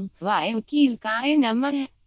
ओम वाय काय नमः